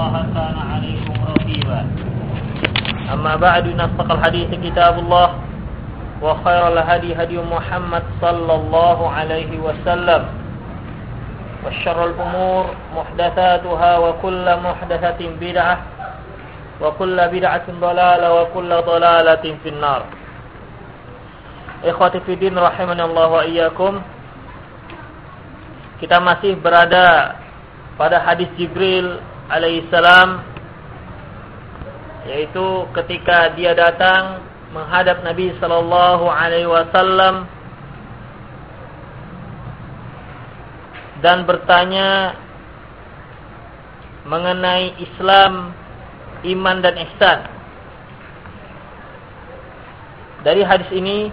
الله كان عليكم رقيبا أما بعد نصدق الحديث كتاب الله وخير الهدي هدي محمد صلى الله عليه وسلم وشر الأمور محدثاتها وكل محدثة بدعة وكل بدعة ضلالة وكل ضلالة في النار Ikhwati Fidin rahimani Allah wa iyyakum Kita masih berada pada hadis Jibril alaihissalam yaitu ketika dia datang menghadap Nabi sallallahu alaihi wasallam dan bertanya mengenai Islam, iman dan ihsan. Dari hadis ini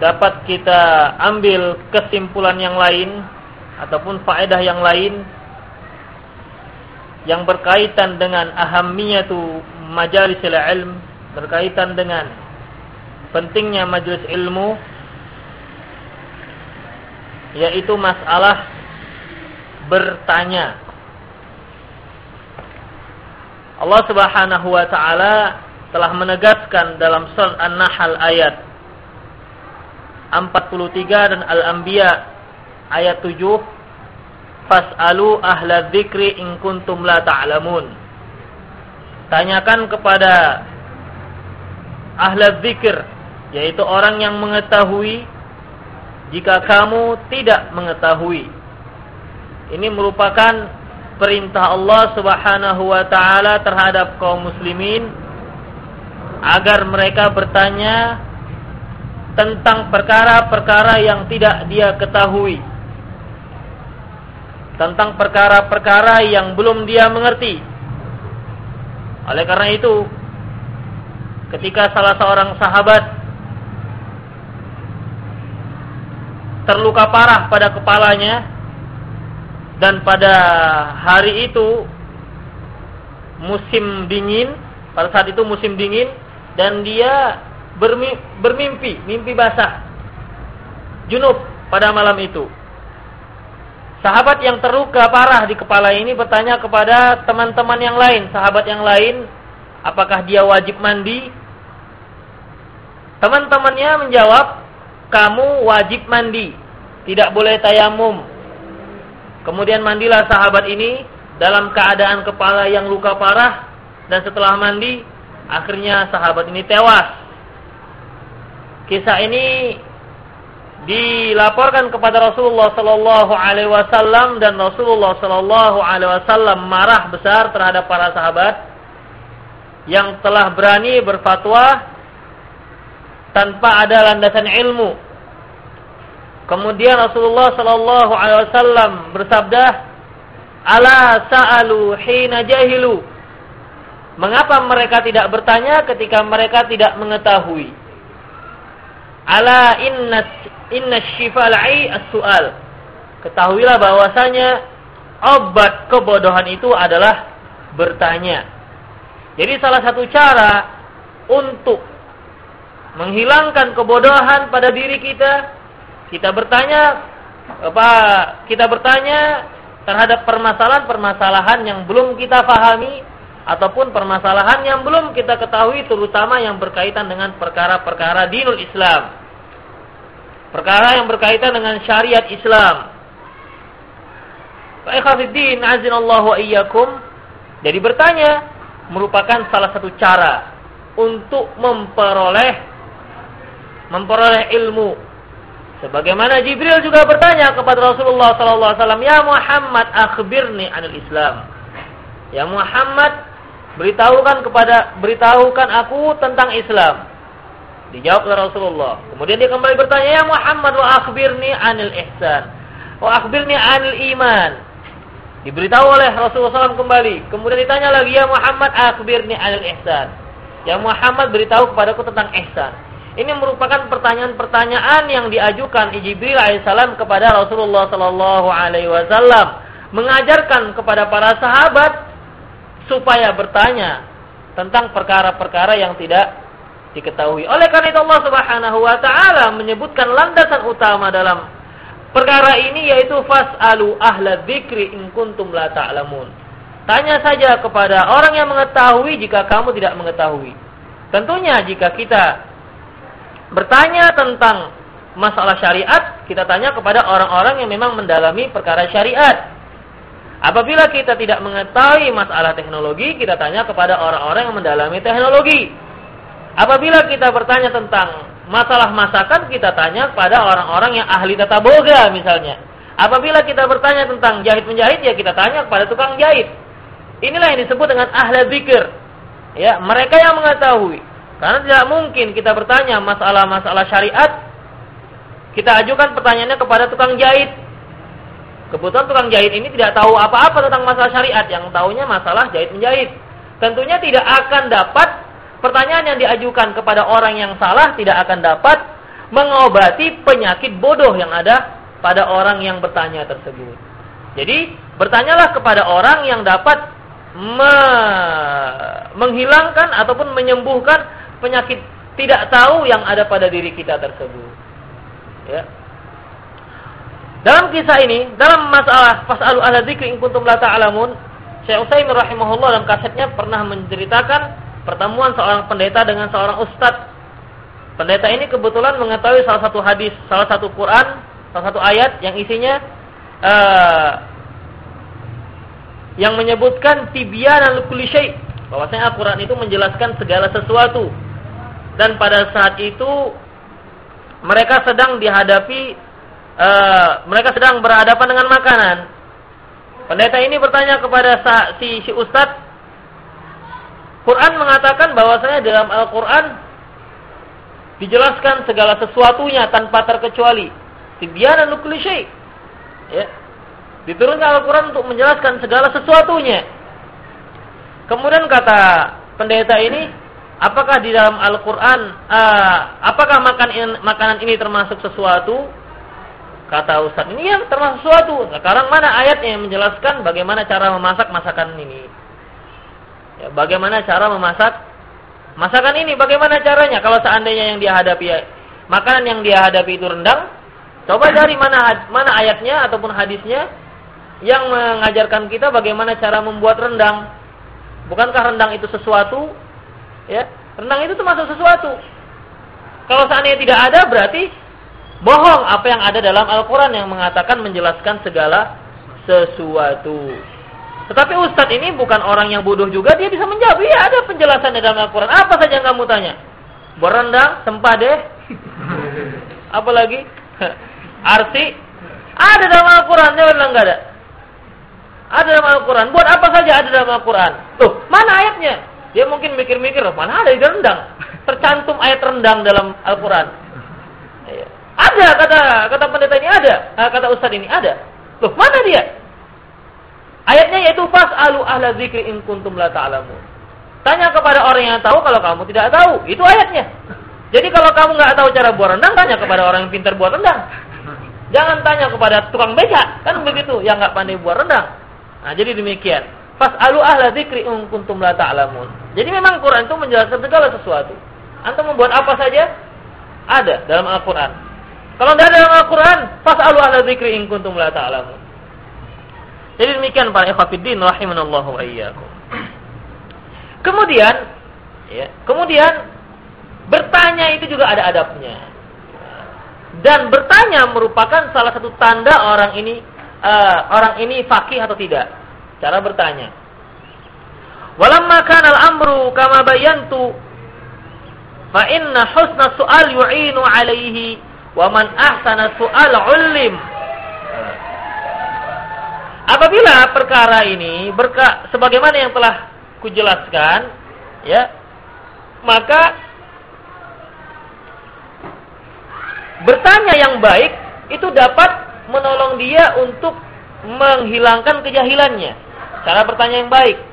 dapat kita ambil kesimpulan yang lain ataupun faedah yang lain yang berkaitan dengan ahamiyatu majalis ilm berkaitan dengan pentingnya majelis ilmu yaitu masalah bertanya. Allah Subhanahu wa taala telah menegaskan dalam surat An-Nahl ayat 43 dan Al-Anbiya ayat 7 Fas'alu ahla dzikri in kuntum la ta'lamun Tanyakan kepada ahla dzikir yaitu orang yang mengetahui jika kamu tidak mengetahui ini merupakan perintah Allah Subhanahu wa taala terhadap kaum muslimin agar mereka bertanya tentang perkara-perkara yang tidak dia ketahui. Tentang perkara-perkara yang belum dia mengerti. Oleh karena itu, ketika salah seorang sahabat terluka parah pada kepalanya dan pada hari itu musim dingin, pada saat itu musim dingin dan dia bermimpi, mimpi basah. Junub pada malam itu. Sahabat yang terluka parah di kepala ini bertanya kepada teman-teman yang lain, sahabat yang lain, apakah dia wajib mandi? Teman-temannya menjawab, kamu wajib mandi, tidak boleh tayamum. Kemudian mandilah sahabat ini dalam keadaan kepala yang luka parah dan setelah mandi akhirnya sahabat ini tewas Kisah ini dilaporkan kepada Rasulullah sallallahu alaihi wasallam dan Rasulullah sallallahu alaihi wasallam marah besar terhadap para sahabat yang telah berani berfatwa tanpa ada landasan ilmu. Kemudian Rasulullah sallallahu alaihi wasallam bersabda, "Ala sa'alu hina jahilu." Mengapa mereka tidak bertanya ketika mereka tidak mengetahui? Ala inna inna syifalai as-su'al. Ketahuilah bahwasanya obat kebodohan itu adalah bertanya. Jadi salah satu cara untuk menghilangkan kebodohan pada diri kita, kita bertanya apa kita bertanya terhadap permasalahan-permasalahan yang belum kita fahami ataupun permasalahan yang belum kita ketahui terutama yang berkaitan dengan perkara-perkara dinul Islam. Perkara yang berkaitan dengan syariat Islam. Fa'ikhafidin azinallahu wa iyyakum. Jadi bertanya merupakan salah satu cara untuk memperoleh memperoleh ilmu. Sebagaimana Jibril juga bertanya kepada Rasulullah sallallahu alaihi wasallam, "Ya Muhammad, akhbirni anil Islam." Ya Muhammad, beritahukan kepada beritahukan aku tentang Islam. Dijawab oleh Rasulullah. Kemudian dia kembali bertanya, "Ya Muhammad, wa akhbirni 'anil ihsan." Wa akhbirni 'anil iman. Diberitahu oleh Rasulullah SAW kembali. Kemudian ditanya lagi, "Ya Muhammad, akhbirni 'anil ihsan." Ya Muhammad beritahu kepadaku tentang ihsan. Ini merupakan pertanyaan-pertanyaan yang diajukan Jibril alaihissalam kepada Rasulullah sallallahu alaihi wasallam, mengajarkan kepada para sahabat supaya bertanya tentang perkara-perkara yang tidak diketahui. Oleh karena itu Allah Subhanahu wa taala menyebutkan landasan utama dalam perkara ini yaitu fas'alu ahla dzikri in kuntum la ta'lamun. Tanya saja kepada orang yang mengetahui jika kamu tidak mengetahui. Tentunya jika kita bertanya tentang masalah syariat, kita tanya kepada orang-orang yang memang mendalami perkara syariat. Apabila kita tidak mengetahui masalah teknologi, kita tanya kepada orang-orang yang mendalami teknologi. Apabila kita bertanya tentang masalah masakan, kita tanya kepada orang-orang yang ahli tata boga misalnya. Apabila kita bertanya tentang jahit menjahit, ya kita tanya kepada tukang jahit. Inilah yang disebut dengan ahli zikir. Ya, mereka yang mengetahui. Karena tidak mungkin kita bertanya masalah-masalah syariat, kita ajukan pertanyaannya kepada tukang jahit. Kebetulan tukang jahit ini tidak tahu apa-apa tentang masalah syariat, yang tahunya masalah jahit menjahit. Tentunya tidak akan dapat pertanyaan yang diajukan kepada orang yang salah tidak akan dapat mengobati penyakit bodoh yang ada pada orang yang bertanya tersebut. Jadi, bertanyalah kepada orang yang dapat me menghilangkan ataupun menyembuhkan penyakit tidak tahu yang ada pada diri kita tersebut. Ya. Dalam kisah ini, dalam masalah fasalu ala dzikri in kuntum la ta'lamun, Syekh Utsaimin rahimahullah dalam kasetnya pernah menceritakan pertemuan seorang pendeta dengan seorang ustadz. Pendeta ini kebetulan mengetahui salah satu hadis, salah satu Quran, salah satu ayat yang isinya uh, yang menyebutkan tibyanan kulli syai. Bahwasanya Al-Qur'an itu menjelaskan segala sesuatu. Dan pada saat itu mereka sedang dihadapi uh, mereka sedang berhadapan dengan makanan. Pendeta ini bertanya kepada si si ustaz Quran mengatakan bahwasanya dalam Al-Qur'an dijelaskan segala sesuatunya tanpa terkecuali. Tibyanan kulli syai. Ya. Diturunkan Al-Quran untuk menjelaskan segala sesuatunya. Kemudian kata pendeta ini, apakah di dalam Al-Quran, uh, apakah makan in, makanan ini termasuk sesuatu? Kata Ustaz, ini ya termasuk sesuatu. Sekarang mana ayatnya yang menjelaskan bagaimana cara memasak masakan ini? Ya, bagaimana cara memasak masakan ini? Bagaimana caranya? Kalau seandainya yang dia hadapi, makanan yang dia hadapi itu rendang, coba dari mana mana ayatnya ataupun hadisnya yang mengajarkan kita bagaimana cara membuat rendang. Bukankah rendang itu sesuatu? Ya, rendang itu termasuk sesuatu. Kalau seandainya tidak ada berarti bohong apa yang ada dalam Al-Qur'an yang mengatakan menjelaskan segala sesuatu. Tetapi ustadz ini bukan orang yang bodoh juga, dia bisa menjawab. Iya, ada penjelasan di dalam Al-Qur'an. Apa saja yang kamu tanya? Berendang, sempade, apalagi arti, ada dalam Al-Quran, dia bilang ada. Ada dalam Al-Quran. Buat apa saja ada dalam Al-Quran. Tuh, mana ayatnya? Dia mungkin mikir-mikir, mana ada di rendang. Tercantum ayat rendang dalam Al-Quran. Ada, kata kata pendeta ini ada. Eh, kata ustaz ini ada. Loh, mana dia? Ayatnya yaitu fas'alu ahla zikri in kuntum la ta'lamun. Tanya kepada orang yang tahu kalau kamu tidak tahu. Itu ayatnya. Jadi kalau kamu nggak tahu cara buat rendang, tanya kepada orang yang pintar buat rendang. Jangan tanya kepada tukang beca, kan begitu, yang nggak pandai buat rendang. Nah, jadi demikian. Fas'alu ahla dzikri in kuntum la ta'lamun. Jadi memang Quran itu menjelaskan segala sesuatu. Antum membuat apa saja ada dalam Al-Qur'an. Kalau tidak ada dalam Al-Qur'an, fas'alu ahla dzikri in kuntum la ta'lamun. Jadi demikian para ikhwatiddin rahimanallahu wa. Kemudian ya, kemudian bertanya itu juga ada adabnya. Dan bertanya merupakan salah satu tanda orang ini uh, orang ini fakih atau tidak. Cara bertanya. Walamma kana al-amru kama bayantu fa inna husna su'al yu'inu alaihi wa man ahsana su'al ulim. Apabila perkara ini berka, sebagaimana yang telah kujelaskan, ya, maka bertanya yang baik itu dapat menolong dia untuk menghilangkan kejahilannya. Cara bertanya yang baik.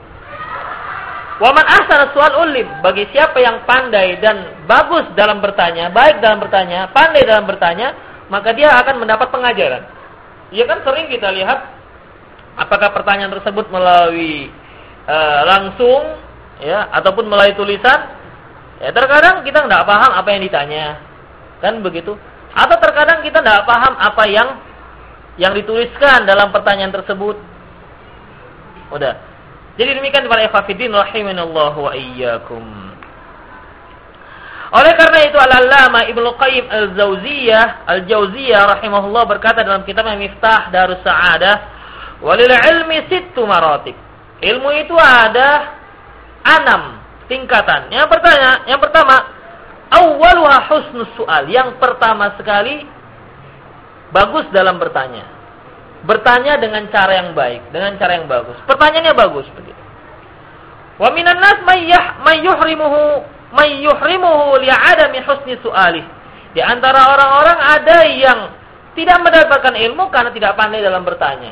Waman asal soal ulim bagi siapa yang pandai dan bagus dalam bertanya, baik dalam bertanya, pandai dalam bertanya, maka dia akan mendapat pengajaran. Ya kan sering kita lihat apakah pertanyaan tersebut melalui uh, langsung ya ataupun melalui tulisan. Ya terkadang kita tidak paham apa yang ditanya. Kan begitu. Atau terkadang kita tidak paham apa yang yang dituliskan dalam pertanyaan tersebut. Udah. Jadi demikian para ikhwatiddin rahimanallahu wa iyyakum. Oleh karena itu Al-Allamah Ibnu Qayyim Al-Jauziyah Al-Jauziyah rahimahullah berkata dalam kitab Miftah Darus Sa'adah, "Walil ilmi sittu maratib." Ilmu itu ada enam tingkatan. Yang pertama, yang pertama, awwaluha husnus su'al. Yang pertama sekali bagus dalam bertanya. Bertanya dengan cara yang baik, dengan cara yang bagus. Pertanyaannya bagus begitu. Wa minan nas may yuhrimuhu may yuhrimuhu li'adami husni su'alih. Di antara orang-orang ada yang tidak mendapatkan ilmu karena tidak pandai dalam bertanya.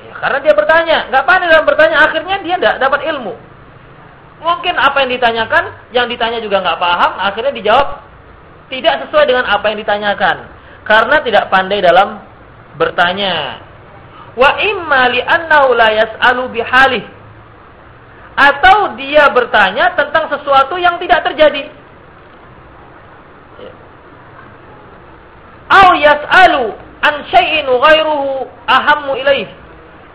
Ya, karena dia bertanya, nggak pandai dalam bertanya, akhirnya dia tidak dapat ilmu. Mungkin apa yang ditanyakan, yang ditanya juga nggak paham, akhirnya dijawab tidak sesuai dengan apa yang ditanyakan karena tidak pandai dalam bertanya. Wa imma li annahu la yas'alu bihalih atau dia bertanya tentang sesuatu yang tidak terjadi. Au yas'alu an syai'in ghairuhu ahammu ilaih.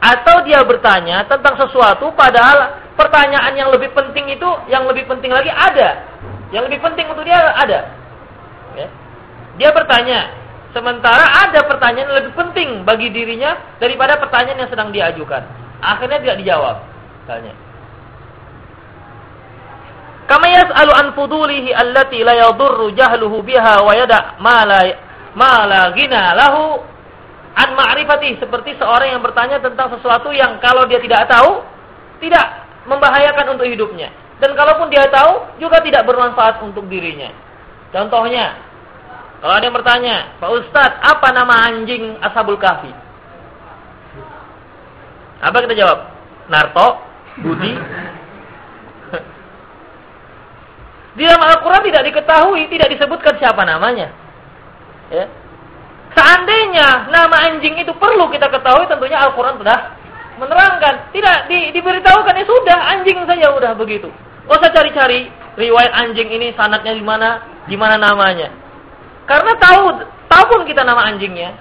Atau dia bertanya tentang sesuatu padahal pertanyaan yang lebih penting itu yang lebih penting lagi ada. Yang lebih penting untuk dia ada. Ya. Dia bertanya, sementara ada pertanyaan yang lebih penting bagi dirinya daripada pertanyaan yang sedang diajukan. Akhirnya tidak dijawab. Misalnya. Kama yas'alu an fudulihi allati la yadurru jahluhu biha wa yada ma la ma la lahu an ma'rifati seperti seorang yang bertanya tentang sesuatu yang kalau dia tidak tahu tidak membahayakan untuk hidupnya dan kalaupun dia tahu juga tidak bermanfaat untuk dirinya. Contohnya, kalau ada yang bertanya, Pak Ustadz, apa nama anjing Ashabul Kahfi? Apa kita jawab? Narto, Budi, Di dalam Al-Quran tidak diketahui, tidak disebutkan siapa namanya. Ya. Seandainya nama anjing itu perlu kita ketahui, tentunya Al-Quran sudah menerangkan. Tidak di, diberitahukan ya sudah, anjing saja sudah begitu. Gak usah cari-cari riwayat anjing ini sanatnya di mana, di mana namanya. Karena tahu, tahu pun kita nama anjingnya,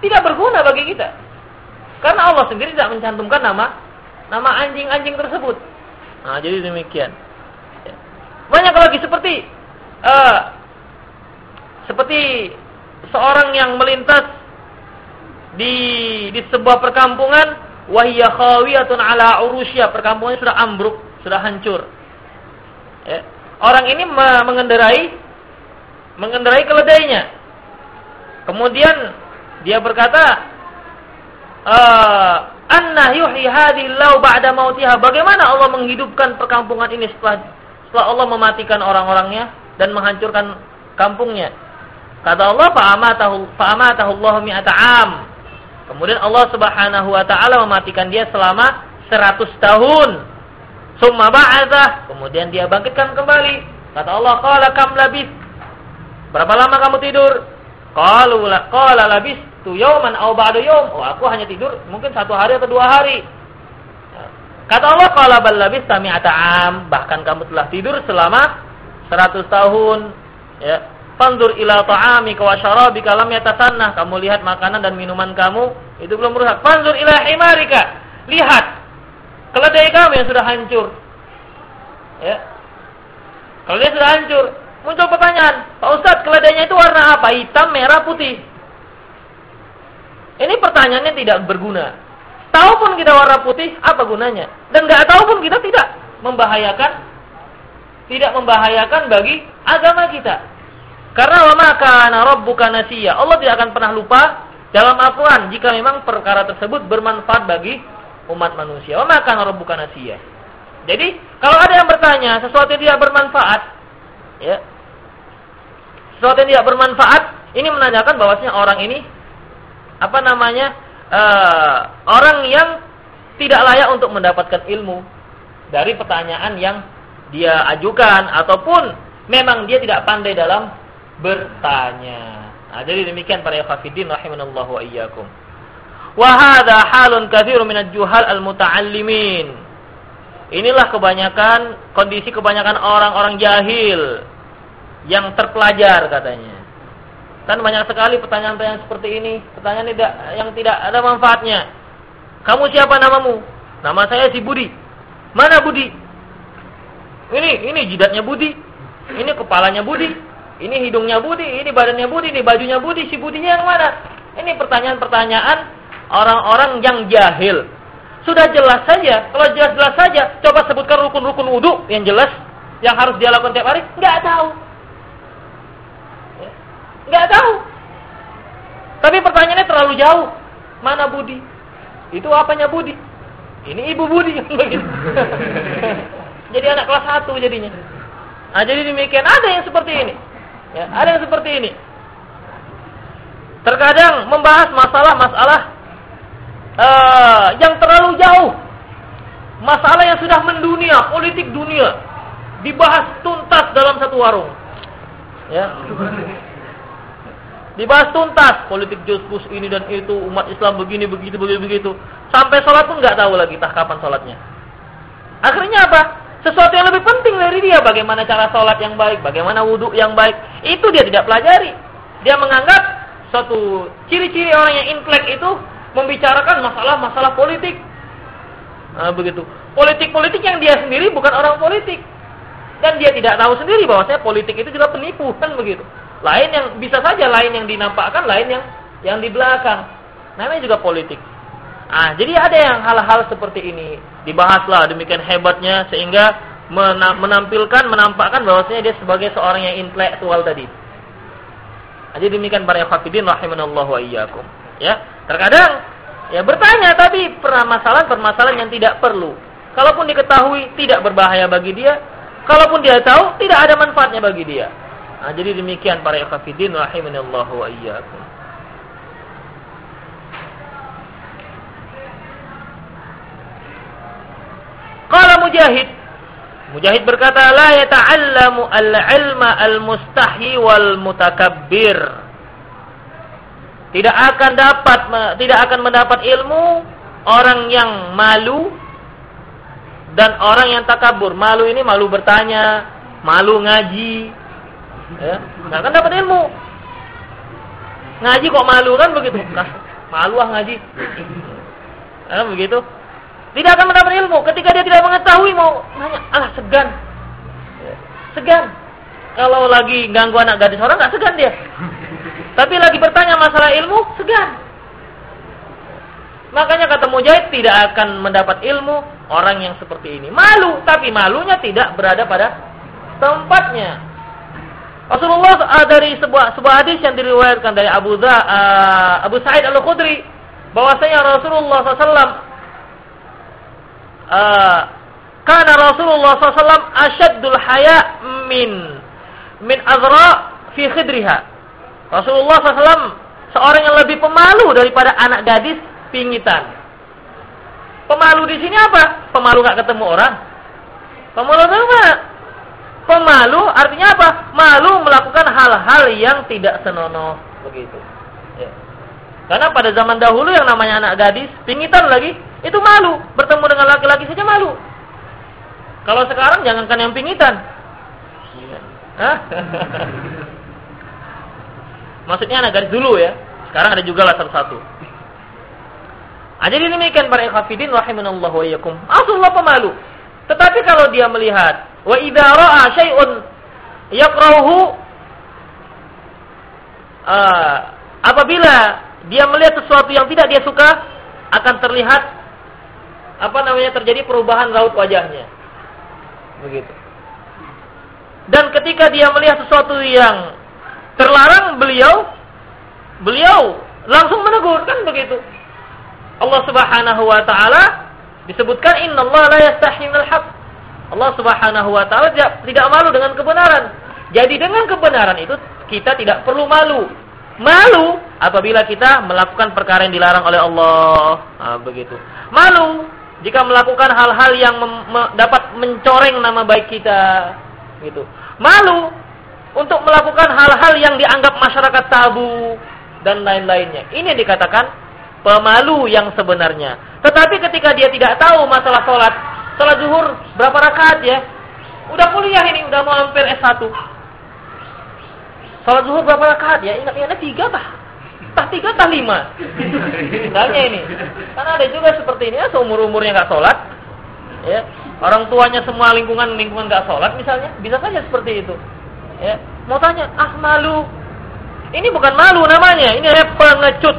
tidak berguna bagi kita. Karena Allah sendiri tidak mencantumkan nama nama anjing-anjing tersebut. Nah, jadi demikian. Banyak lagi seperti uh, seperti seorang yang melintas di di sebuah perkampungan wahya khawiyatun ala urusya perkampungannya sudah ambruk sudah hancur ya. orang ini mengendarai mengendarai keledainya kemudian dia berkata uh, anna yuhyi hadhihi ba'da mautiha bagaimana Allah menghidupkan perkampungan ini setelah setelah Allah mematikan orang-orangnya dan menghancurkan kampungnya. Kata Allah, "Fa'amatahu fa'amatahu Allah mi'ata am." Kemudian Allah Subhanahu wa taala mematikan dia selama 100 tahun. Summa ba'atha, kemudian dia bangkitkan kembali. Kata Allah, "Qala kam labis?" Berapa lama kamu tidur? Qalu qala labis tu yawman aw ba'da yawm. Oh, aku hanya tidur mungkin satu hari atau dua hari. Kata Allah, "Qala bal labista mi'ata am." Bahkan kamu telah tidur selama 100 tahun. Ya. Fanzur ila ta'amika wa syarabika lam yatasannah. Kamu lihat makanan dan minuman kamu itu belum rusak. Fanzur ila himarika. Lihat keledai kamu yang sudah hancur. Ya. Keledai sudah hancur. Muncul pertanyaan, Pak Ustadz, keledainya itu warna apa? Hitam, merah, putih. Ini pertanyaannya tidak berguna. Tahu pun kita warna putih, apa gunanya? Dan nggak tahu pun kita tidak membahayakan, tidak membahayakan bagi agama kita. Karena wa maka bukan nasiya. Allah tidak akan pernah lupa dalam Al-Quran jika memang perkara tersebut bermanfaat bagi umat manusia. Wa maka bukan nasiya. Jadi kalau ada yang bertanya sesuatu yang tidak bermanfaat, ya, sesuatu yang tidak bermanfaat, ini menandakan bahwasanya orang ini apa namanya uh, orang yang tidak layak untuk mendapatkan ilmu dari pertanyaan yang dia ajukan ataupun memang dia tidak pandai dalam bertanya. Nah, jadi demikian para ikhwatiddin rahimanallahu wa iyyakum. Wa hadha halun katsirun minal juhal al-muta'allimin. Inilah kebanyakan kondisi kebanyakan orang-orang jahil yang terpelajar katanya. Kan banyak sekali pertanyaan-pertanyaan seperti ini, pertanyaan tidak yang tidak ada manfaatnya. Kamu siapa namamu? Nama saya si Budi. Mana Budi? Ini, ini jidatnya Budi. Ini kepalanya Budi. Ini hidungnya Budi, ini badannya Budi, ini bajunya Budi, si Budinya yang mana? Ini pertanyaan-pertanyaan orang-orang yang jahil. Sudah jelas saja, kalau jelas-jelas saja, coba sebutkan rukun-rukun wudhu yang jelas, yang harus dia lakukan tiap hari, nggak tahu. Nggak tahu. Tapi pertanyaannya terlalu jauh. Mana Budi? Itu apanya Budi? Ini ibu Budi jadi anak kelas 1 jadinya. Nah, jadi demikian ada yang seperti ini. Ya, ada yang seperti ini. Terkadang membahas masalah-masalah uh, yang terlalu jauh. Masalah yang sudah mendunia, politik dunia dibahas tuntas dalam satu warung. Ya. Dibahas tuntas politik jus ini dan itu, umat Islam begini begitu begitu begitu. Sampai sholat pun nggak tahu lagi tah kapan sholatnya. Akhirnya apa? Sesuatu yang lebih penting dari dia, bagaimana cara sholat yang baik, bagaimana wudhu yang baik, itu dia tidak pelajari. Dia menganggap suatu ciri-ciri orang yang intelek itu membicarakan masalah-masalah politik. Nah, begitu. Politik-politik yang dia sendiri bukan orang politik. Dan dia tidak tahu sendiri bahwasanya politik itu juga penipu, kan begitu. Lain yang bisa saja lain yang dinampakkan, lain yang yang di belakang. Namanya juga politik. Ah, jadi ada yang hal-hal seperti ini dibahaslah demikian hebatnya sehingga menampilkan menampakkan bahwasanya dia sebagai seorang yang intelektual tadi. Jadi demikian para hafidin rahimanallahu wa iyyakum. Ya, terkadang ya bertanya tapi permasalahan-permasalahan yang tidak perlu. Kalaupun diketahui tidak berbahaya bagi dia, kalaupun dia tahu tidak ada manfaatnya bagi dia. Nah, jadi demikian para hafidin rahimanallahu wa iyyakum. Qala Mujahid. Mujahid berkata, La al-ilma al-mustahi wal mutakabbir. Tidak akan dapat tidak akan mendapat ilmu orang yang malu dan orang yang takabur. Malu ini malu bertanya, malu ngaji. Ya, akan dapat ilmu. Ngaji kok malu kan begitu? Nah, malu ah ngaji. Kan begitu? Tidak akan mendapat ilmu. Ketika dia tidak mengetahui mau nanya, ah segan. Segan. Kalau lagi ganggu anak gadis orang nggak segan dia. Tapi lagi bertanya masalah ilmu, segan. Makanya kata Mujahid tidak akan mendapat ilmu orang yang seperti ini. Malu, tapi malunya tidak berada pada tempatnya. Rasulullah dari sebuah sebuah hadis yang diriwayatkan dari Abu Dha, uh, Abu Sa'id Al-Khudri bahwasanya Rasulullah SAW uh, karena Rasulullah SAW asyaddul haya min min azra fi khidriha. Rasulullah SAW seorang yang lebih pemalu daripada anak gadis pingitan. Pemalu di sini apa? Pemalu nggak ketemu orang. Pemalu apa? Pemalu artinya apa? Malu melakukan hal-hal yang tidak senonoh begitu. Ya. Karena pada zaman dahulu yang namanya anak gadis, pingitan lagi, itu malu. Bertemu dengan laki-laki saja malu. Kalau sekarang jangankan yang pingitan. Hah? Maksudnya anak garis dulu ya. Sekarang ada juga lah satu-satu. Nah, jadi demikian para ikhafidin rahimanallahu wa iyyakum. Rasulullah pemalu. Tetapi kalau dia melihat wa idza ra'a syai'un yakrahu uh, apabila dia melihat sesuatu yang tidak dia suka akan terlihat apa namanya terjadi perubahan raut wajahnya. Begitu. Dan ketika dia melihat sesuatu yang terlarang beliau beliau langsung menegur kan begitu. Allah Subhanahu wa taala disebutkan innallaha la yastahi minal haq. Allah Subhanahu wa taala tidak, malu dengan kebenaran. Jadi dengan kebenaran itu kita tidak perlu malu. Malu apabila kita melakukan perkara yang dilarang oleh Allah. Nah, begitu. Malu jika melakukan hal-hal yang dapat mencoreng nama baik kita gitu malu untuk melakukan hal-hal yang dianggap masyarakat tabu dan lain-lainnya ini dikatakan pemalu yang sebenarnya tetapi ketika dia tidak tahu masalah sholat sholat zuhur berapa rakaat ya udah kuliah ini udah mau hampir S1 Salat zuhur berapa rakaat ya? Ingat-ingatnya tiga tah. Tah tiga tah lima. Misalnya ini. Karena ada juga seperti ini ya seumur-umurnya nggak sholat. Ya. Orang tuanya semua lingkungan lingkungan nggak sholat misalnya, bisa saja seperti itu. Ya. Mau tanya, ah malu. Ini bukan malu namanya, ini namanya pengecut.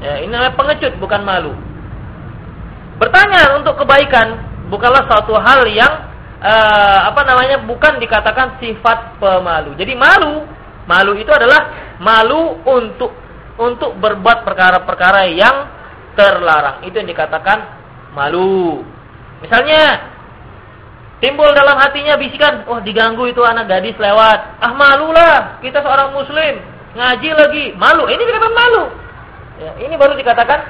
Ya, ini namanya pengecut bukan malu. Bertanya untuk kebaikan bukanlah suatu hal yang uh, apa namanya bukan dikatakan sifat pemalu. Jadi malu, malu itu adalah malu untuk untuk berbuat perkara-perkara yang terlarang. Itu yang dikatakan malu. Misalnya timbul dalam hatinya bisikan, "Oh, diganggu itu anak gadis lewat." Ah, malulah, kita seorang muslim, ngaji lagi, malu. Ini dikatakan malu. Ya, ini baru dikatakan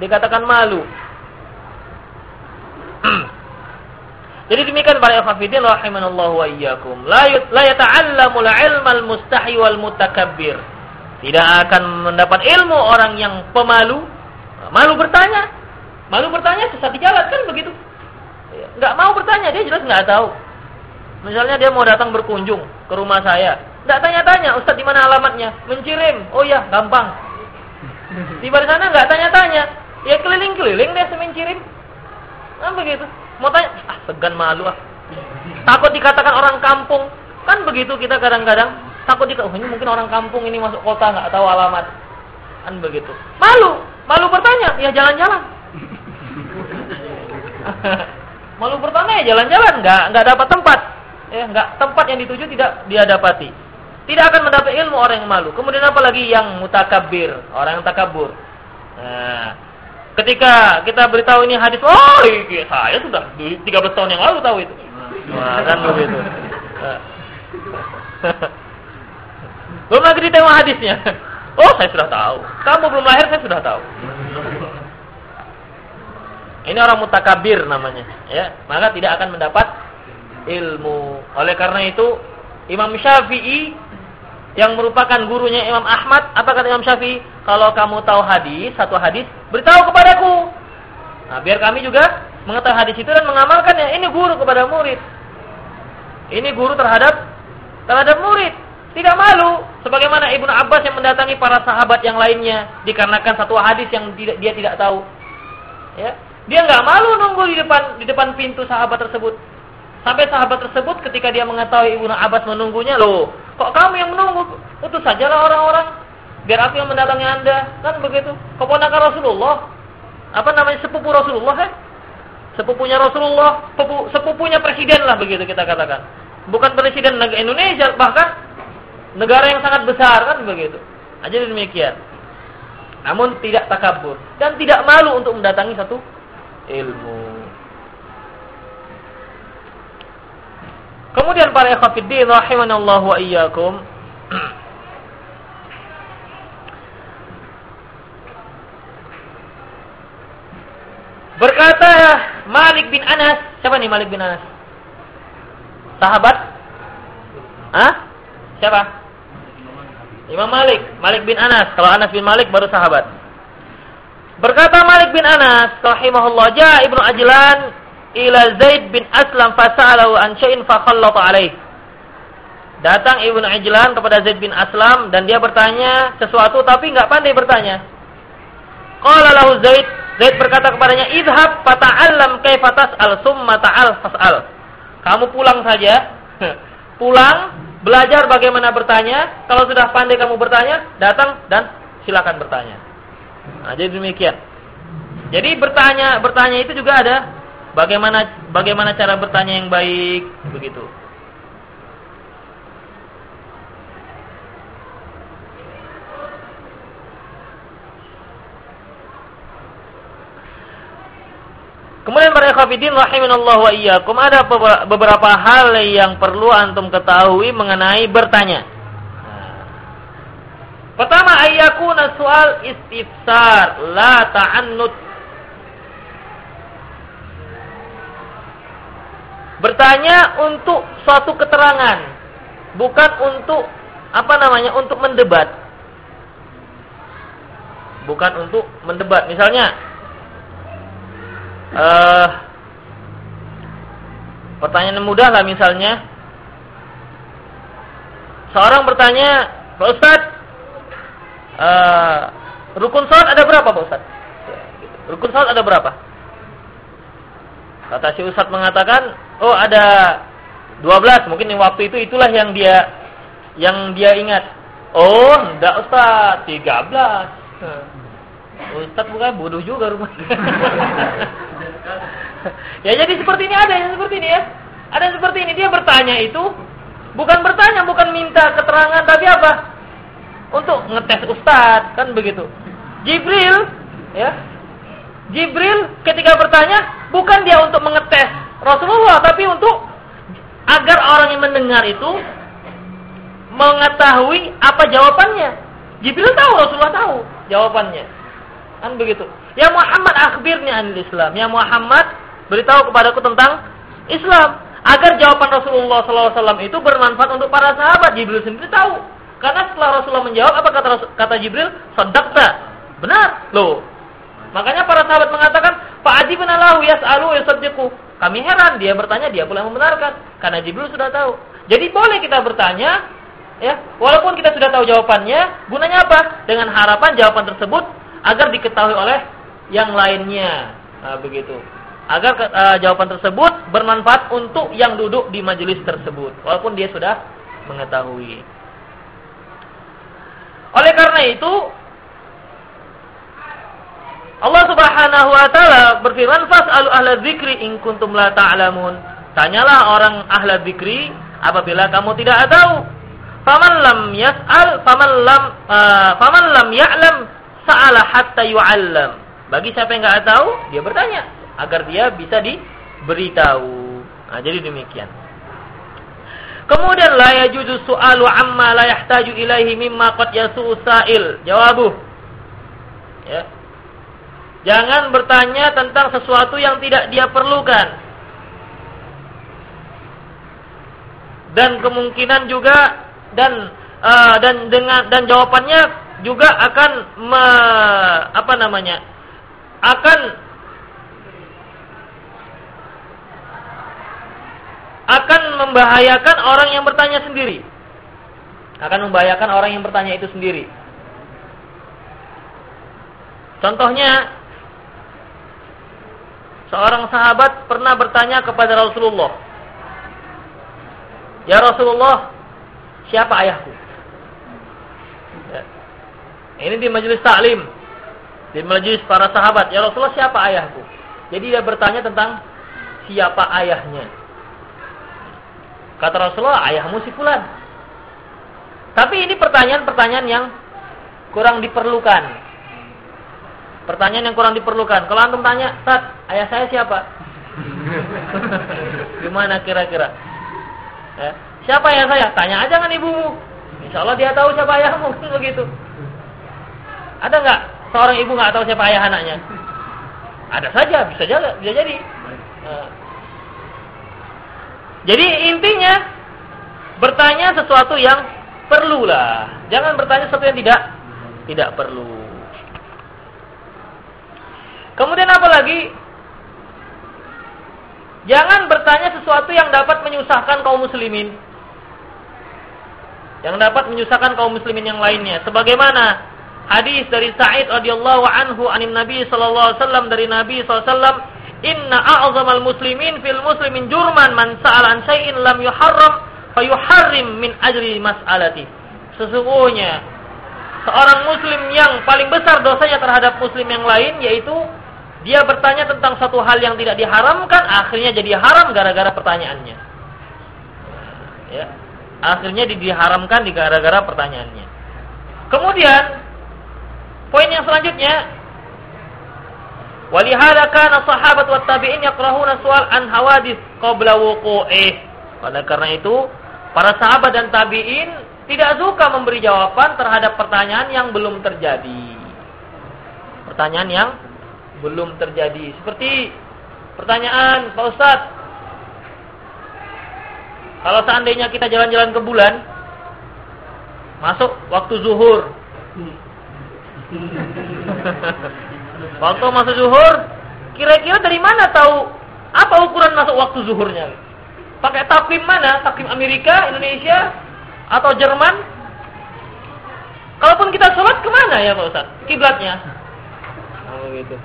dikatakan malu. Jadi demikian para ikhwatiddin rahimanallahu wa iyyakum. La la yata'allamul ilmal mustahi wal mutakabbir. Tidak akan mendapat ilmu orang yang pemalu, malu bertanya. Malu bertanya sesat di jalan kan begitu. Enggak mau bertanya, dia jelas enggak tahu. Misalnya dia mau datang berkunjung ke rumah saya. Enggak tanya-tanya, Ustaz di mana alamatnya? Mencirim. Oh ya, gampang. Tiba di sana enggak tanya-tanya. Ya keliling-keliling dia semencirim. Kan begitu. Mau tanya, ah segan malu ah. Takut dikatakan orang kampung. Kan begitu kita kadang-kadang takut dikatakan, oh ini mungkin orang kampung ini masuk kota nggak tahu alamat. Kan begitu. Malu, malu bertanya, ya jalan-jalan. malu bertanya ya jalan-jalan, nggak nggak dapat tempat. Ya, nggak tempat yang dituju tidak dia dapati. Tidak akan mendapat ilmu orang yang malu. Kemudian apa lagi yang mutakabir, orang yang takabur. Nah, Ketika kita beritahu ini hadis, oh iya, saya sudah 13 tahun yang lalu tahu itu. Nah, kan begitu. belum lagi ditengok hadisnya. Oh, saya sudah tahu. Kamu belum lahir, saya sudah tahu. Ini orang mutakabir namanya, ya. Maka tidak akan mendapat ilmu. Oleh karena itu, Imam Syafi'i yang merupakan gurunya Imam Ahmad, apa kata Imam Syafi'i? Kalau kamu tahu hadis, satu hadis, beritahu kepadaku. Nah, biar kami juga mengetahui hadis itu dan mengamalkannya. Ini guru kepada murid. Ini guru terhadap terhadap murid. Tidak malu sebagaimana Ibnu Abbas yang mendatangi para sahabat yang lainnya dikarenakan satu hadis yang dia tidak tahu. Ya. Dia nggak malu nunggu di depan di depan pintu sahabat tersebut. Sampai sahabat tersebut ketika dia mengetahui Ibnu Abbas menunggunya, loh, Kok kamu yang menunggu? Utus sajalah orang-orang. Biar aku yang mendatangi anda. Kan begitu. Keponakan Rasulullah. Apa namanya? Sepupu Rasulullah. Eh? Sepupunya Rasulullah. Sepupu, sepupunya presiden lah begitu kita katakan. Bukan presiden negara Indonesia. Bahkan negara yang sangat besar. Kan begitu. Aja demikian. Namun tidak takabur. Dan tidak malu untuk mendatangi satu ilmu. Kemudian para ikhwatiddin rahimanallahu wa iyyakum Berkata Malik bin Anas, siapa nih Malik bin Anas? Sahabat? Hah? Siapa? Imam Malik, Malik bin Anas. Kalau Anas bin Malik baru sahabat. Berkata Malik bin Anas, rahimahullah, ja Ibnu Ajlan ila Zaid bin Aslam fasa'alahu an syai'in fakhallata alaih. Datang Ibnu Ajlan kepada Zaid bin Aslam dan dia bertanya sesuatu tapi enggak pandai bertanya. Qala lahu Zaid, Zaid berkata kepadanya, "Idhab fata'allam kaifa tas'al summa ta'al fas'al." Kamu pulang saja. pulang, belajar bagaimana bertanya. Kalau sudah pandai kamu bertanya, datang dan silakan bertanya. Nah, jadi demikian. Jadi bertanya, bertanya itu juga ada Bagaimana bagaimana cara bertanya yang baik begitu. Kemudian para ikhwatiddin rahimanallahu wa iyyakum ada beberapa hal yang perlu antum ketahui mengenai bertanya. Pertama ayyakuna soal istifsar la ta'annut Bertanya untuk suatu keterangan, bukan untuk apa namanya? Untuk mendebat. Bukan untuk mendebat. Misalnya uh, pertanyaan mudah lah misalnya Seorang bertanya, Pak Ustaz, uh, rukun sholat ada berapa Pak Ustaz? Rukun sholat ada berapa? Kata si Ustaz mengatakan, oh ada 12. Mungkin yang waktu itu itulah yang dia yang dia ingat. Oh, enggak Ustaz, 13. Ustaz bukan bodoh juga rumah. ya jadi seperti ini ada yang seperti ini ya. Ada seperti ini dia bertanya itu bukan bertanya, bukan minta keterangan tapi apa? Untuk ngetes Ustaz, kan begitu. Jibril ya. Jibril ketika bertanya bukan dia untuk mengetes Rasulullah tapi untuk agar orang yang mendengar itu mengetahui apa jawabannya. Jibril tahu, Rasulullah tahu jawabannya. Kan begitu. Ya Muhammad akhbirni anil Islam. Ya Muhammad beritahu kepadaku tentang Islam. Agar jawaban Rasulullah SAW itu bermanfaat untuk para sahabat. Jibril sendiri tahu. Karena setelah Rasulullah menjawab, apa kata kata Jibril? Sadaqta. Benar. Loh. Makanya para sahabat mengatakan, Pak Aji benalahu yas'alu yasaddiqu. Kami heran, dia bertanya, dia pula membenarkan. Karena Jibril sudah tahu. Jadi boleh kita bertanya, ya, walaupun kita sudah tahu jawabannya, gunanya apa? Dengan harapan jawaban tersebut agar diketahui oleh yang lainnya. Nah, begitu. Agar uh, jawaban tersebut bermanfaat untuk yang duduk di majelis tersebut, walaupun dia sudah mengetahui. Oleh karena itu, Allah Subhanahu wa taala berfirman, "Fas'alu ahla dzikri in kuntum la ta'lamun." Tanyalah orang ahla dzikri apabila kamu tidak tahu. Faman lam yas'al, faman lam uh, faman lam ya'lam sa'ala hatta yu'allam. Bagi siapa yang enggak tahu, dia bertanya agar dia bisa diberitahu. Nah, jadi demikian. Kemudian la yajuzu su'alu amma la yahtaju ilaihi mimma qad yasu'u sa'il. Jawabuh. Ya. Jangan bertanya tentang sesuatu yang tidak dia perlukan. Dan kemungkinan juga dan uh, dan dengan dan jawabannya juga akan me, apa namanya? akan akan membahayakan orang yang bertanya sendiri. Akan membahayakan orang yang bertanya itu sendiri. Contohnya seorang sahabat pernah bertanya kepada Rasulullah, "Ya Rasulullah, siapa ayahku?" Ini di majelis taklim. Di majelis para sahabat. Ya Rasulullah siapa ayahku? Jadi dia bertanya tentang siapa ayahnya. Kata Rasulullah, ayahmu si fulan. Tapi ini pertanyaan-pertanyaan yang kurang diperlukan. Pertanyaan yang kurang diperlukan. Kalau antum tanya, "Tat, ayah saya siapa?" Gimana kira-kira? Ya. Siapa ayah saya? Tanya aja kan ibumu. Insya Allah dia tahu siapa ayahmu. Begitu. Ada nggak seorang ibu nggak tahu siapa ayah anaknya? Ada saja, bisa jadi, bisa jadi. Nah. Jadi intinya bertanya sesuatu yang perlulah. Jangan bertanya sesuatu yang tidak tidak perlu. Kemudian apa lagi? Jangan bertanya sesuatu yang dapat menyusahkan kaum muslimin. Yang dapat menyusahkan kaum muslimin yang lainnya. Sebagaimana hadis dari Sa'id radhiyallahu anhu anin Nabi sallallahu alaihi wasallam dari Nabi sallallahu alaihi wasallam inna a'zamal muslimin fil muslimin jurman man sa'ala an syai'in lam yuharram fayuharrim min ajri mas'alati. Sesungguhnya seorang muslim yang paling besar dosanya terhadap muslim yang lain yaitu dia bertanya tentang satu hal yang tidak diharamkan akhirnya jadi haram gara-gara pertanyaannya. Ya akhirnya diharamkan di gara-gara pertanyaannya. Kemudian Poin yang selanjutnya, walihada kana sahabat wa tabi'in yakrahuna sual an hawadis qabla wuqu'ih. Pada karena itu, para sahabat dan tabi'in tidak suka memberi jawaban terhadap pertanyaan yang belum terjadi. Pertanyaan yang belum terjadi. Seperti pertanyaan, Pak Ustaz, kalau seandainya kita jalan-jalan ke bulan, masuk waktu zuhur, Waktu masuk zuhur, kira-kira dari mana tahu apa ukuran masuk waktu zuhurnya? Pakai takvim mana? Takvim Amerika, Indonesia, atau Jerman? Kalaupun kita sholat ke mana ya Pak Ustaz? Kiblatnya? Oh gitu.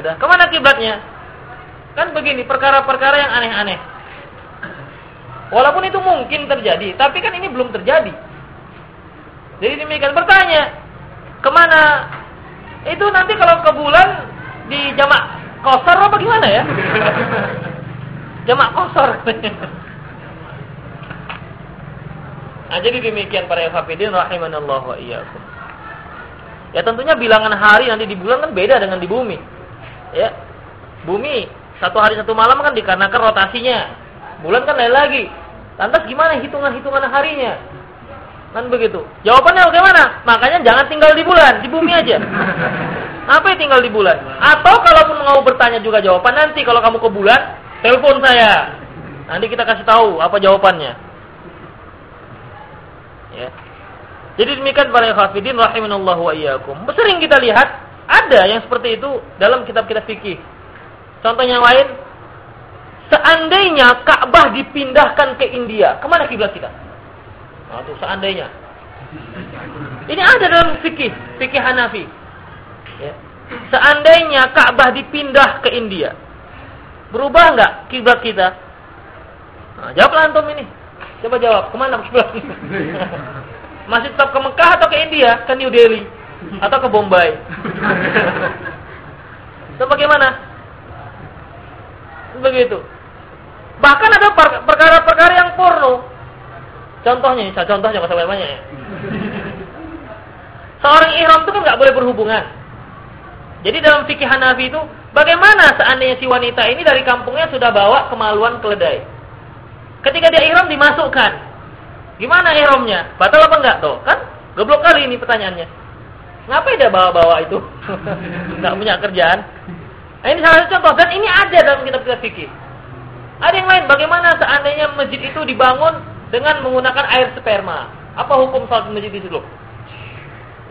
Ada ke mana kiblatnya? Kan begini perkara-perkara yang aneh-aneh. Walaupun itu mungkin terjadi, tapi kan ini belum terjadi. Jadi demikian bertanya, ke mana? Itu nanti kalau ke bulan di jamak kosor apa gimana ya? jamak kosor. Nah, jadi demikian para hafidin rahimanallahu wa iyyakum. Ya tentunya bilangan hari nanti di bulan kan beda dengan di bumi. Ya. Bumi satu hari satu malam kan dikarenakan rotasinya. Bulan kan lain lagi. Lantas gimana hitungan-hitungan harinya? Kan begitu. Jawabannya bagaimana? Makanya jangan tinggal di bulan, di bumi aja. Apa yang tinggal di bulan? Atau kalaupun mau bertanya juga jawaban nanti kalau kamu ke bulan, telepon saya. Nanti kita kasih tahu apa jawabannya. Ya. Jadi demikian para hafidin rahimanallahu wa iyyakum. Sering kita lihat ada yang seperti itu dalam kitab-kitab fikih. Contoh yang lain, seandainya Ka'bah dipindahkan ke India, ke mana kiblat kita? Nah, itu seandainya. Ini ada dalam fikih, fikih Hanafi. Ya. Seandainya Ka'bah dipindah ke India, berubah nggak kiblat kita? Nah, jawablah antum ini. Coba jawab, ke mana kiblat? Masih tetap ke Mekah atau ke India? Ke New Delhi? Atau ke Bombay? Itu bagaimana? Begitu. Bahkan ada perkara-perkara yang porno. Contohnya, saya contohnya nggak usah banyak ya. Seorang ihram itu kan nggak boleh berhubungan. Jadi dalam fikih Hanafi itu, bagaimana seandainya si wanita ini dari kampungnya sudah bawa kemaluan keledai? Ketika dia ihram dimasukkan. Gimana ihramnya? Batal apa enggak tuh? Kan goblok kali ini pertanyaannya. Ngapain dia bawa-bawa itu? Enggak punya kerjaan. Nah, ini salah satu contoh dan ini ada dalam kitab-kitab fikih. Ada yang lain, bagaimana seandainya masjid itu dibangun dengan menggunakan air sperma? Apa hukum salat masjid di situ?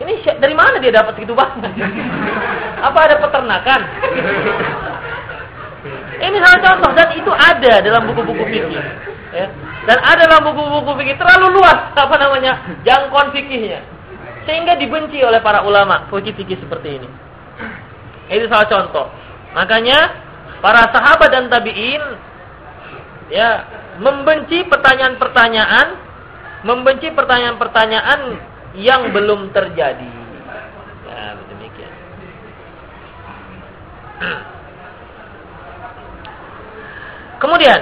Ini dari mana dia dapat segitu banyak? Apa ada peternakan? Ini salah contoh dan itu ada dalam buku-buku fikih. Ya. Dan ada dalam buku-buku fikih terlalu luas apa namanya jangkauan fikihnya. Sehingga dibenci oleh para ulama fikih-fikih seperti ini. Itu salah contoh. Makanya para sahabat dan tabi'in ya membenci pertanyaan-pertanyaan membenci pertanyaan-pertanyaan yang belum terjadi. Ya, demikian. Kemudian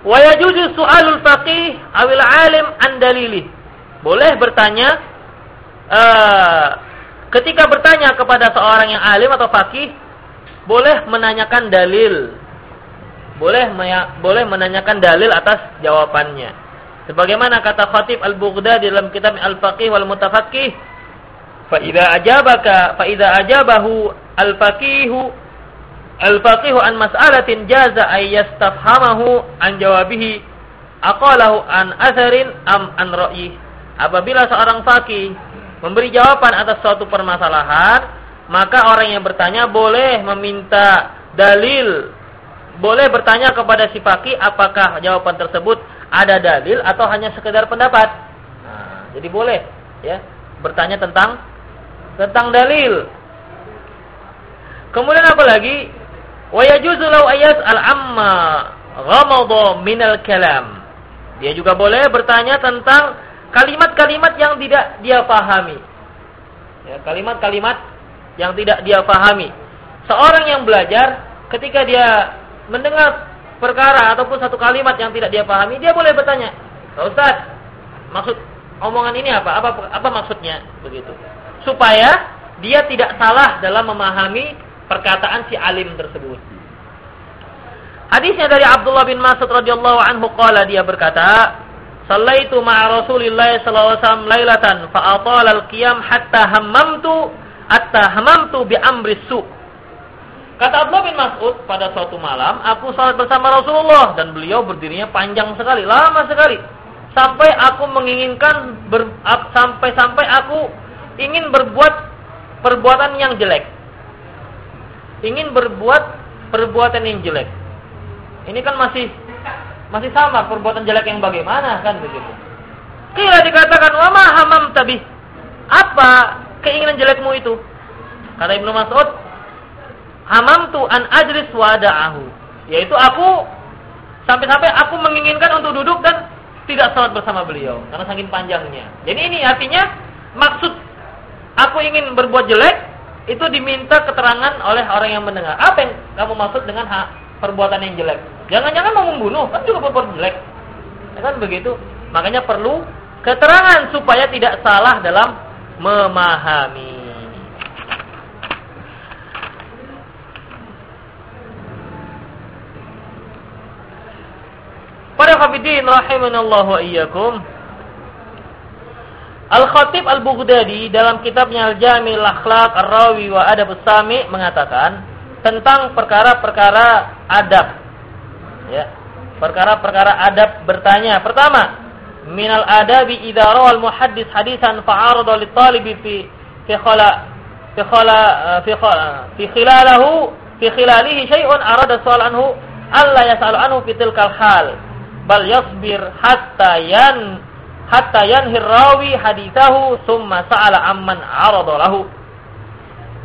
Wa yajuzu su'alul awil alim an dalilih. Boleh bertanya uh, ketika bertanya kepada seorang yang alim atau faqih boleh menanyakan dalil. Boleh boleh menanyakan dalil atas jawabannya. Sebagaimana kata Khatib Al-Baghdadi dalam kitab Al-Faqih wal Mutafaqqih, fa idza ajabaka fa idza ajabahu al-faqihu al-faqihu an mas'alatin jaza ay yastafhamahu an jawabihi aqalahu an atharin am an ra'yi apabila seorang faqih memberi jawaban atas suatu permasalahan maka orang yang bertanya boleh meminta dalil. Boleh bertanya kepada si faqih apakah jawaban tersebut ada dalil atau hanya sekedar pendapat? Nah, jadi boleh ya bertanya tentang tentang dalil. Kemudian apa lagi? Wa yajuzu law al amma ghamada minal kalam. Dia juga boleh bertanya tentang kalimat-kalimat yang tidak dia pahami. Ya, kalimat-kalimat yang tidak dia pahami. Seorang yang belajar ketika dia mendengar perkara ataupun satu kalimat yang tidak dia pahami, dia boleh bertanya, "Ustaz, maksud omongan ini apa? Apa apa maksudnya?" begitu. Supaya dia tidak salah dalam memahami perkataan si alim tersebut. Hadisnya dari Abdullah bin Mas'ud radhiyallahu anhu qala dia berkata, "Sallaitu ma'a Rasulillah sallallahu alaihi wasallam lailatan fa atala al-qiyam hatta hammamtu hatta hammamtu bi amri su." Kata Abdullah bin Mas'ud, pada suatu malam aku salat bersama Rasulullah dan beliau berdirinya panjang sekali, lama sekali. Sampai aku menginginkan sampai-sampai aku ingin berbuat perbuatan yang jelek ingin berbuat perbuatan yang jelek. Ini kan masih masih sama perbuatan jelek yang bagaimana kan begitu. Kira dikatakan wama hamam tabi. Apa keinginan jelekmu itu? Kata Ibnu Mas'ud, hamam tu an ajris wada'ahu. Yaitu aku sampai-sampai aku menginginkan untuk duduk dan tidak salat bersama beliau karena saking panjangnya. Jadi ini artinya maksud aku ingin berbuat jelek itu diminta keterangan oleh orang yang mendengar. Apa yang kamu maksud dengan perbuatan yang jelek? Jangan-jangan mau membunuh, kan juga berbuat jelek. Ya kan begitu. Makanya perlu keterangan supaya tidak salah dalam memahami. Para hafidin rahimanallah wa iyyakum. Al-Khatib Al-Baghdadi dalam kitabnya Al-Jamil Akhlaq Ar-Rawi wa Adab Sami mengatakan tentang perkara-perkara adab. Ya. Perkara-perkara adab bertanya. Pertama, minal adabi idza rawal muhaddis hadisan fa'arada lit-talibi fi fi khala fi khala fi khala fi khilalahu fi khilalihi syai'un arada su'al anhu alla yas'al anhu fi tilkal hal bal yasbir hatta yan hatta yanhir rawi hadithahu summa sa'ala amman arada lahu.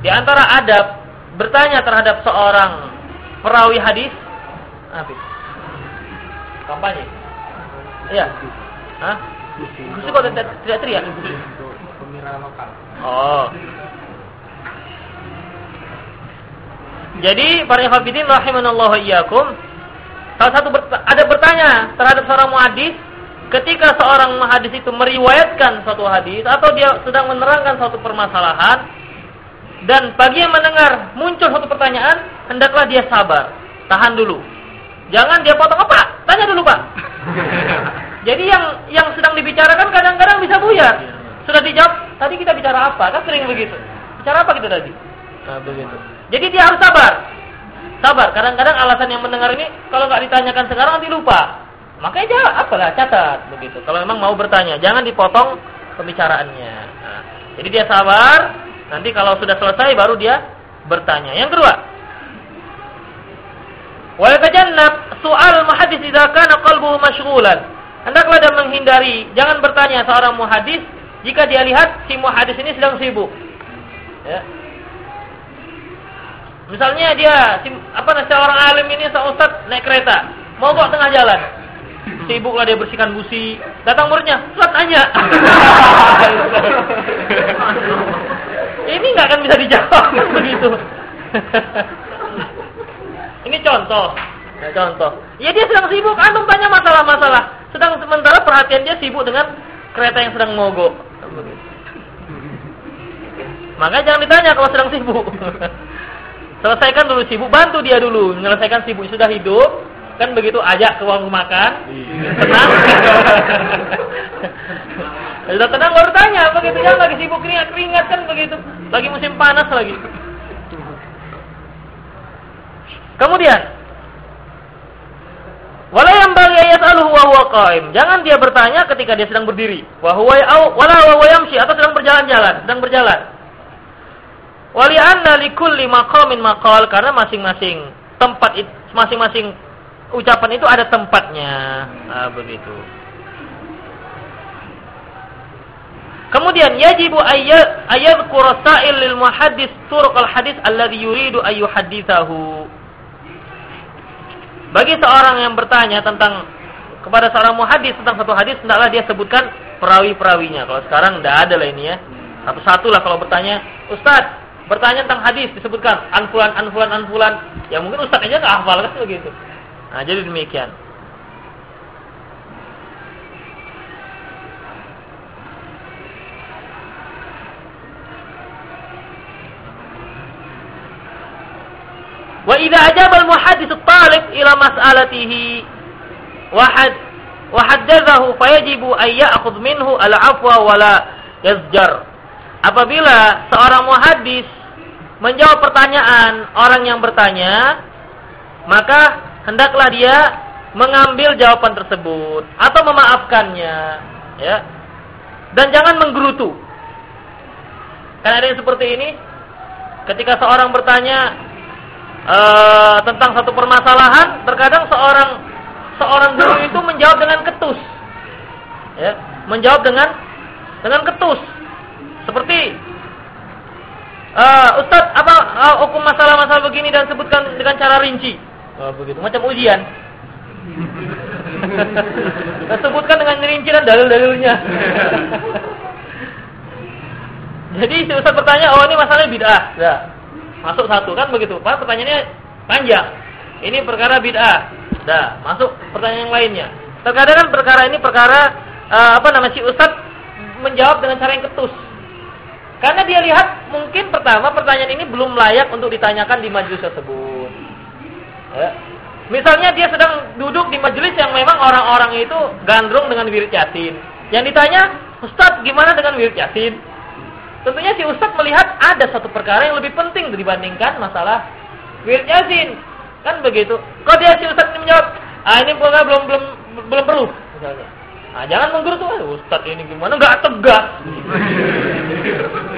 Di antara adab bertanya terhadap seorang perawi hadis apa? Kampanye. Iya. Gusti kok tidak, teriak? Oh. Jadi para hafidin rahimanallahu iyyakum Salah satu ada bertanya terhadap seorang muhadis ketika seorang muhadis itu meriwayatkan suatu hadis atau dia sedang menerangkan suatu permasalahan dan bagi yang mendengar muncul suatu pertanyaan, hendaklah dia sabar, tahan dulu. Jangan dia potong apa? Tanya dulu, Pak. Jadi yang yang sedang dibicarakan kadang-kadang bisa buyar. Sudah dijawab, tadi kita bicara apa? Kan sering begitu. Bicara apa kita tadi? Nah, begitu. Jadi dia harus sabar. Sabar, kadang-kadang alasan yang mendengar ini kalau nggak ditanyakan sekarang nanti lupa. Makanya jawab, apalah catat begitu. Kalau memang mau bertanya, jangan dipotong pembicaraannya. Nah, jadi dia sabar, nanti kalau sudah selesai baru dia bertanya. Yang kedua, wa yatajannab soal muhaddis idza kana qalbuhu mashghulan. Hendaklah dia menghindari, jangan bertanya seorang muhadis jika dia lihat si muhadis ini sedang sibuk. Ya, Misalnya dia apa seorang alim ini seorang ustaz naik kereta, mau kok tengah jalan. Sibuklah dia bersihkan busi. Datang muridnya, "Ustaz tanya." ini nggak akan bisa dijawab begitu. ini contoh. Ya, contoh. Ya dia sedang sibuk, antum tanya masalah-masalah. Sedang sementara perhatian dia sibuk dengan kereta yang sedang mogok. Maka jangan ditanya kalau sedang sibuk. Selesaikan dulu sibuk, bantu dia dulu menyelesaikan sibuk sudah hidup, kan begitu ajak ke warung makan, tenang. sudah tenang baru tanya, begitu kan lagi sibuk keringat keringat kan begitu, lagi musim panas lagi. Kemudian, wala yang bagi ayat aluhu wa. Jangan dia bertanya ketika dia sedang berdiri. Wa huwa wala wa yamshi atau sedang berjalan-jalan, sedang berjalan. Wali anna likulli maqamin maqal karena masing-masing tempat masing-masing ucapan itu ada tempatnya. Nah, begitu. Kemudian yajibu ayat qurasa'il lil turuq al hadis alladhi yuridu ayu hadithahu. Bagi seorang yang bertanya tentang kepada seorang muhadis tentang satu hadis hendaklah dia sebutkan perawi-perawinya. Kalau sekarang tidak ada lah ini ya. Satu-satu lah kalau bertanya, Ustaz, bertanya tentang hadis disebutkan anfulan anfulan anfulan ya mungkin ustaz aja nggak hafal kan begitu nah jadi demikian Wa idza ajaba al-muhaddits at-talib ila mas'alatihi wahad wa haddathahu fayajibu ay ya'khudh minhu al-'afwa wa la yazjar apabila seorang muhadis menjawab pertanyaan orang yang bertanya, maka hendaklah dia mengambil jawaban tersebut atau memaafkannya, ya. Dan jangan menggerutu. Karena ada yang seperti ini, ketika seorang bertanya, uh, tentang satu permasalahan, terkadang seorang seorang guru itu menjawab dengan ketus. Ya, menjawab dengan dengan ketus. Seperti uh, Ustadz apa uh, hukum masalah-masalah begini dan sebutkan dengan cara rinci. Oh, begitu, macam ujian. sebutkan dengan rinci dan dalil-dalilnya. Jadi si Ustaz bertanya, oh ini masalahnya bid'ah. Ya. Masuk satu kan begitu. Pak pertanyaannya panjang. Ini perkara bid'ah. Dah, masuk pertanyaan yang lainnya. Terkadang kan perkara ini perkara uh, apa nama si Ustaz menjawab dengan cara yang ketus. Karena dia lihat mungkin pertama pertanyaan ini belum layak untuk ditanyakan di majelis tersebut. Ya. Misalnya dia sedang duduk di majelis yang memang orang-orang itu gandrung dengan wirid yasin. Yang ditanya, Ustaz gimana dengan wirid yasin? Tentunya si Ustaz melihat ada satu perkara yang lebih penting dibandingkan masalah wirid yasin. Kan begitu. Kalau dia si Ustaz ini menjawab, ah ini perkara belum belum belum perlu misalnya. Nah, jangan menggerutu, Ustaz ini gimana? Enggak tegas.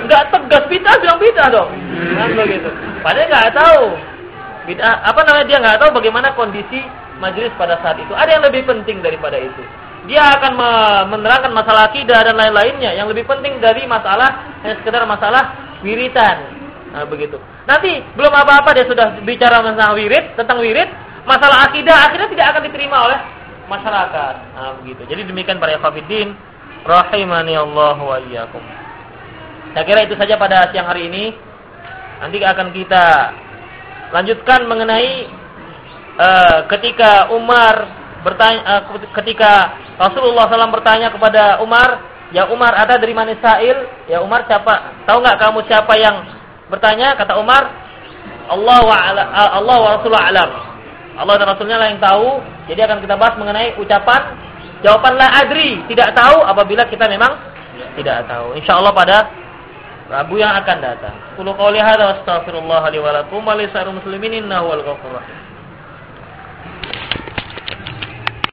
Enggak tegas, bid'ah bilang bid'ah dong. Kan begitu. Padahal enggak tahu. Bid'ah apa namanya dia enggak tahu bagaimana kondisi majelis pada saat itu. Ada yang lebih penting daripada itu dia akan menerangkan masalah akidah dan lain-lainnya yang lebih penting dari masalah hanya sekedar masalah wiritan. Nah, begitu. Nanti belum apa-apa dia sudah bicara tentang wirid, tentang wirid, masalah akidah akhirnya tidak akan diterima oleh masyarakat. Nah, begitu. Jadi demikian para ikhwatiddin rahimani Allah wa iyyakum. Saya kira itu saja pada siang hari ini. Nanti akan kita lanjutkan mengenai uh, ketika Umar bertanya uh, ketika Rasulullah SAW bertanya kepada Umar, "Ya Umar, ada dari mana Sa'il?" Ya Umar, siapa? Tahu nggak kamu siapa yang bertanya? Kata Umar, "Allah wa Allah wa Rasulullah alam." Allah dan Rasulnya lah yang tahu. Jadi akan kita bahas mengenai ucapan jawaban la adri, tidak tahu apabila kita memang tidak tahu. Insya Allah pada Rabu yang akan datang. Qul qouli hadza wa astaghfirullah li wa lakum wa muslimin innahu.